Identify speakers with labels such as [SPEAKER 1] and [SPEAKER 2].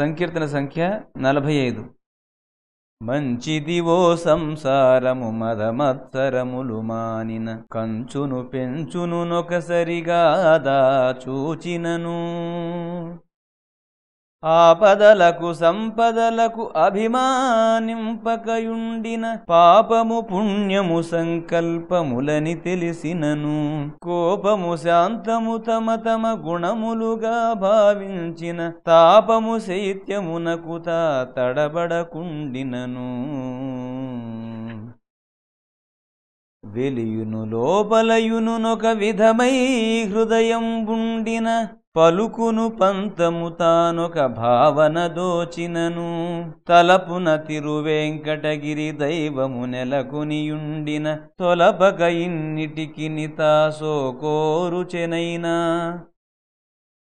[SPEAKER 1] సంకీర్తన సంఖ్య నలభై ఐదు మంచిదివో సంసారము మదమత్సరములు మానిన కంచును పెంచును నొకసరిగా దాచూచినను. ఆపదలకు సంపదలకు అభిమానింపకయుండిన పాపము పుణ్యము సంకల్పములని తెలిసినను. కోపము శాంతము తమ తమ గుణములుగా భావించిన తాపము శైత్యమునకు తా తడబడకుండినను. వెలియును లోపలయును విధమై హృదయం బుండిన పలుకును పంతము తానొక భావన దోచినను. తలపున తిరువెంకటగిరి దైవము నెలకొనియుండిన తొలపక ఇన్నిటికి నితాసో కోరుచెనైనా.